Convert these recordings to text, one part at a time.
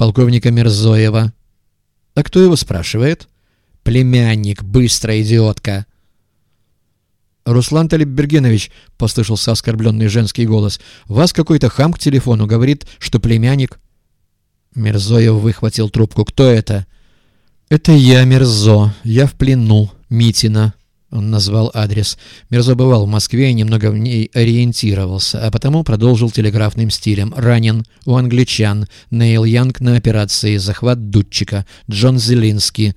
полковника Мерзоева. А кто его спрашивает? Племянник, быстро, идиотка. «Руслан Талиббергенович», — послышался оскорбленный женский голос, — «вас какой-то хам к телефону говорит, что племянник». Мерзоев выхватил трубку. «Кто это?» «Это я, Мерзо. Я в плену. Митина». Он назвал адрес. Мерзо бывал в Москве и немного в ней ориентировался, а потому продолжил телеграфным стилем. Ранен у англичан. Нейл Янг на операции. Захват дудчика. Джон Зелинский.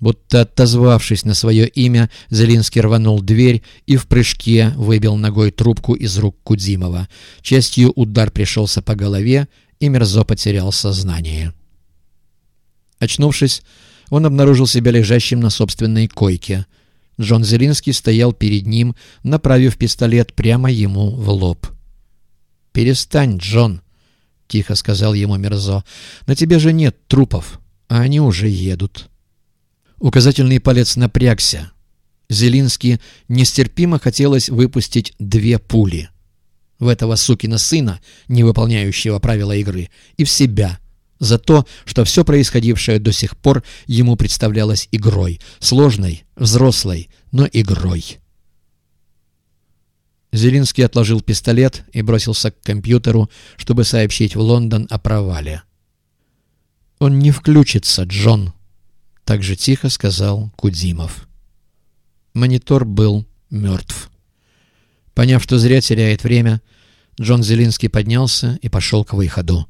Будто отозвавшись на свое имя, Зелинский рванул дверь и в прыжке выбил ногой трубку из рук Кудимова. Частью удар пришелся по голове, и Мерзо потерял сознание. Очнувшись, он обнаружил себя лежащим на собственной койке. Джон Зелинский стоял перед ним, направив пистолет прямо ему в лоб. «Перестань, Джон!» — тихо сказал ему Мерзо. «На тебе же нет трупов, а они уже едут». Указательный палец напрягся. Зелинский нестерпимо хотелось выпустить две пули. В этого сукина сына, не выполняющего правила игры, и в себя. За то, что все происходившее до сих пор ему представлялось игрой. Сложной, взрослой, но игрой. Зелинский отложил пистолет и бросился к компьютеру, чтобы сообщить в Лондон о провале. «Он не включится, Джон», — так же тихо сказал Кудимов. Монитор был мертв. Поняв, что зря теряет время, Джон Зелинский поднялся и пошел к выходу.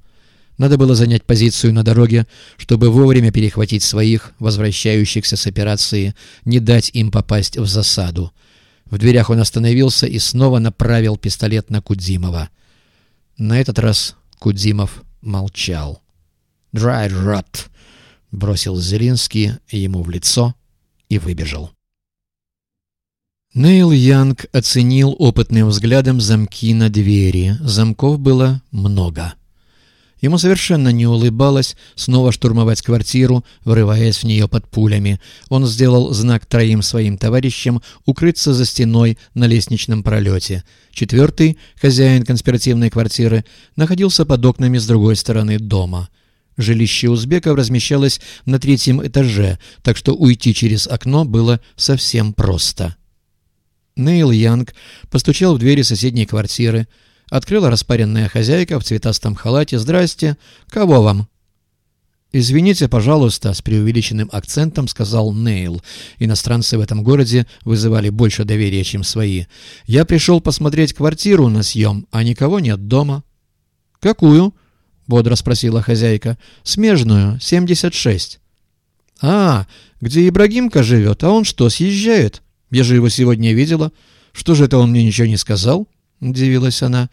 Надо было занять позицию на дороге, чтобы вовремя перехватить своих, возвращающихся с операции, не дать им попасть в засаду. В дверях он остановился и снова направил пистолет на Кудзимова. На этот раз Кудзимов молчал. «Dry rot!» бросил Зелинский ему в лицо и выбежал. Нейл Янг оценил опытным взглядом замки на двери. Замков было много. Ему совершенно не улыбалось снова штурмовать квартиру, врываясь в нее под пулями. Он сделал знак троим своим товарищам укрыться за стеной на лестничном пролете. Четвертый, хозяин конспиративной квартиры, находился под окнами с другой стороны дома — Жилище узбеков размещалось на третьем этаже, так что уйти через окно было совсем просто. Нейл Янг постучал в двери соседней квартиры. Открыла распаренная хозяйка в цветастом халате. «Здрасте. Кого вам?» «Извините, пожалуйста», — с преувеличенным акцентом сказал Нейл. Иностранцы в этом городе вызывали больше доверия, чем свои. «Я пришел посмотреть квартиру на съем, а никого нет дома». «Какую?» — бодро спросила хозяйка. «Смежную, 76». «А, где Ибрагимка живет, а он что, съезжает? Я же его сегодня видела. Что же это он мне ничего не сказал?» — удивилась она.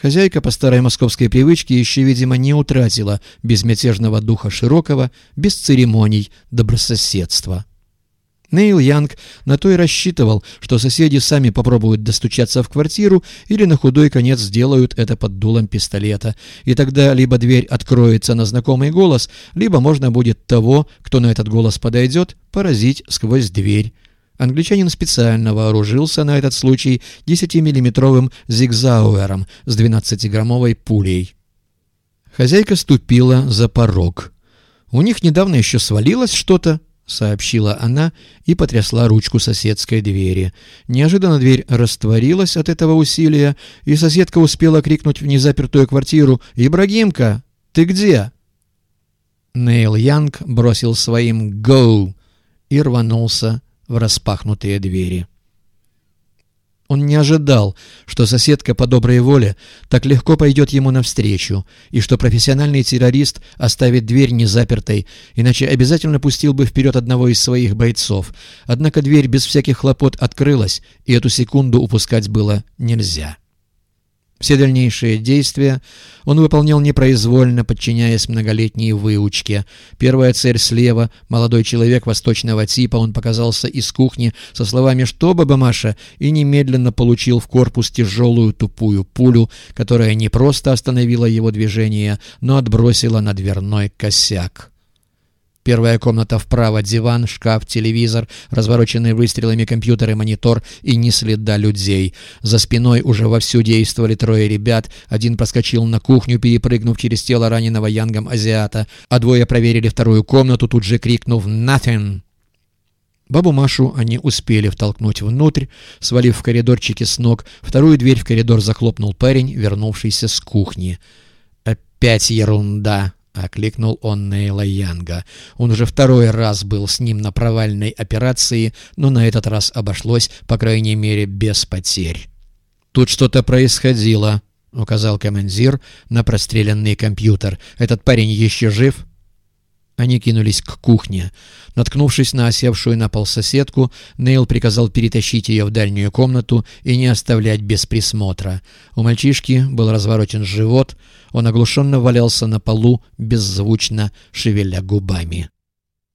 Хозяйка по старой московской привычке еще, видимо, не утратила безмятежного духа широкого, без церемоний, добрососедства. Нейл Янг на то и рассчитывал, что соседи сами попробуют достучаться в квартиру или на худой конец сделают это под дулом пистолета. И тогда либо дверь откроется на знакомый голос, либо можно будет того, кто на этот голос подойдет, поразить сквозь дверь. Англичанин специально вооружился на этот случай 10-миллиметровым зигзауэром с 12-граммовой пулей. Хозяйка ступила за порог. У них недавно еще свалилось что-то, — сообщила она и потрясла ручку соседской двери. Неожиданно дверь растворилась от этого усилия, и соседка успела крикнуть в незапертую квартиру «Ибрагимка, ты где?» Нейл Янг бросил своим «Гоу!» и рванулся в распахнутые двери. Он не ожидал, что соседка по доброй воле так легко пойдет ему навстречу, и что профессиональный террорист оставит дверь незапертой, иначе обязательно пустил бы вперед одного из своих бойцов. Однако дверь без всяких хлопот открылась, и эту секунду упускать было нельзя. Все дальнейшие действия он выполнял непроизвольно, подчиняясь многолетней выучке. Первая цель слева, молодой человек восточного типа, он показался из кухни со словами «Что, баба Маша?» и немедленно получил в корпус тяжелую тупую пулю, которая не просто остановила его движение, но отбросила на дверной косяк. Первая комната вправо, диван, шкаф, телевизор, развороченные выстрелами компьютер и монитор и ни следа людей. За спиной уже вовсю действовали трое ребят. Один проскочил на кухню, перепрыгнув через тело раненого янгом азиата, а двое проверили вторую комнату, тут же крикнув «Nothing!». Бабу Машу они успели втолкнуть внутрь, свалив в коридорчике с ног. Вторую дверь в коридор захлопнул парень, вернувшийся с кухни. «Опять ерунда!» — окликнул он Нейла Янга. Он уже второй раз был с ним на провальной операции, но на этот раз обошлось, по крайней мере, без потерь. «Тут что-то происходило», — указал командир на простреленный компьютер. «Этот парень еще жив?» Они кинулись к кухне. Наткнувшись на осевшую на пол соседку, Нейл приказал перетащить ее в дальнюю комнату и не оставлять без присмотра. У мальчишки был разворотен живот, он оглушенно валялся на полу, беззвучно шевеля губами.